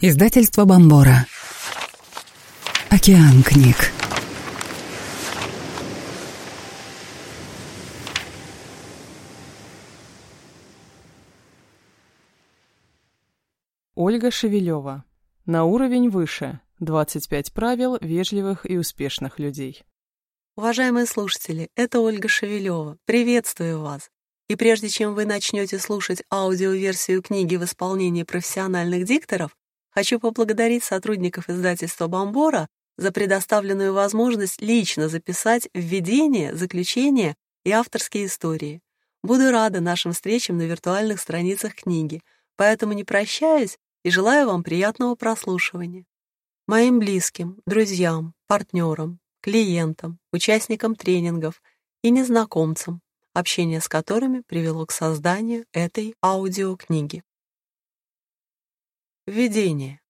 Издательство Бомбора. Океан книг. Ольга Шевелева. На уровень выше. 25 правил вежливых и успешных людей. Уважаемые слушатели, это Ольга Шевелева. Приветствую вас. И прежде чем вы начнете слушать аудиоверсию книги в исполнении профессиональных дикторов, хочу поблагодарить сотрудников издательства «Бомбора» за предоставленную возможность лично записать введение, заключение и авторские истории. Буду рада нашим встречам на виртуальных страницах книги, поэтому не прощаюсь и желаю вам приятного прослушивания. Моим близким, друзьям, партнерам, клиентам, участникам тренингов и незнакомцам, общение с которыми привело к созданию этой аудиокниги. Введение.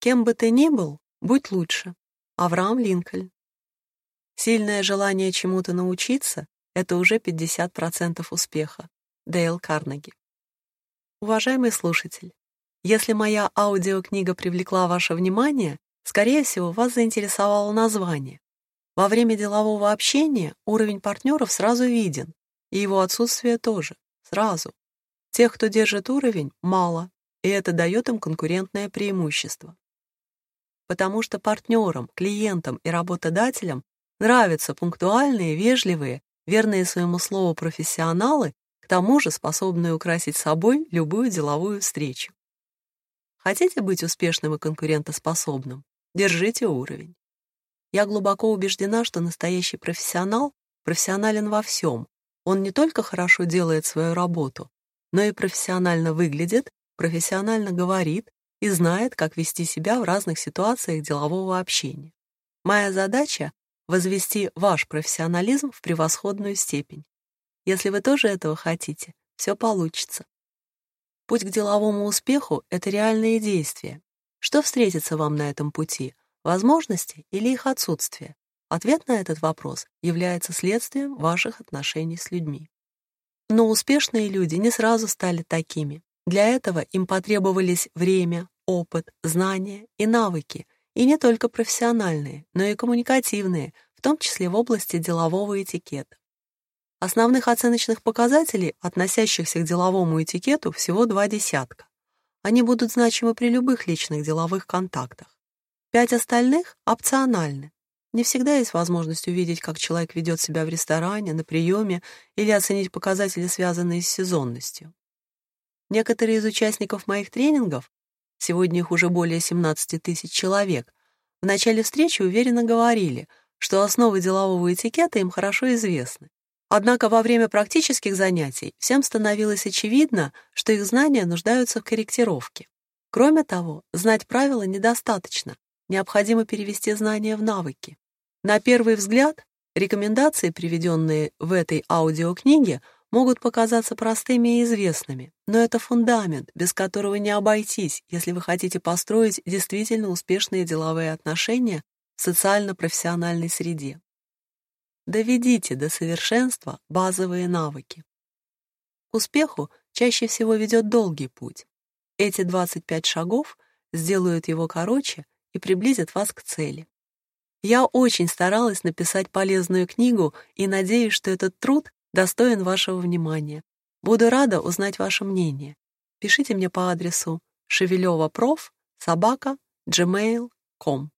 Кем бы ты ни был, будь лучше. Авраам Линкольн. Сильное желание чему-то научиться — это уже 50% успеха. Дейл Карнеги. Уважаемый слушатель, если моя аудиокнига привлекла ваше внимание, скорее всего, вас заинтересовало название. Во время делового общения уровень партнеров сразу виден, и его отсутствие тоже, сразу. Тех, кто держит уровень, мало, и это дает им конкурентное преимущество. Потому что партнерам, клиентам и работодателям нравятся пунктуальные, вежливые, верные своему слову профессионалы, к тому же способные украсить собой любую деловую встречу. Хотите быть успешным и конкурентоспособным? Держите уровень. Я глубоко убеждена, что настоящий профессионал профессионален во всем. Он не только хорошо делает свою работу, но и профессионально выглядит, профессионально говорит и знает, как вести себя в разных ситуациях делового общения. Моя задача — возвести ваш профессионализм в превосходную степень. Если вы тоже этого хотите, все получится. Путь к деловому успеху — это реальные действия. Что встретится вам на этом пути? Возможности или их отсутствие? Ответ на этот вопрос является следствием ваших отношений с людьми. Но успешные люди не сразу стали такими. Для этого им потребовались время, опыт, знания и навыки, и не только профессиональные, но и коммуникативные, в том числе в области делового этикета. Основных оценочных показателей, относящихся к деловому этикету, всего два десятка. Они будут значимы при любых личных деловых контактах. Пять остальных опциональны. Не всегда есть возможность увидеть, как человек ведет себя в ресторане, на приеме или оценить показатели, связанные с сезонностью. Некоторые из участников моих тренингов, сегодня их уже более 17 тысяч человек, в начале встречи уверенно говорили, что основы делового этикета им хорошо известны. Однако во время практических занятий всем становилось очевидно, что их знания нуждаются в корректировке. Кроме того, знать правила недостаточно, необходимо перевести знания в навыки. На первый взгляд, рекомендации, приведенные в этой аудиокниге, могут показаться простыми и известными, но это фундамент, без которого не обойтись, если вы хотите построить действительно успешные деловые отношения в социально-профессиональной среде. Доведите до совершенства базовые навыки. К успеху чаще всего ведет долгий путь. Эти 25 шагов сделают его короче и приблизят вас к цели. Я очень старалась написать полезную книгу и надеюсь, что этот труд достоин вашего внимания. Буду рада узнать ваше мнение. Пишите мне по адресу шевелева.проф собака gmail.com.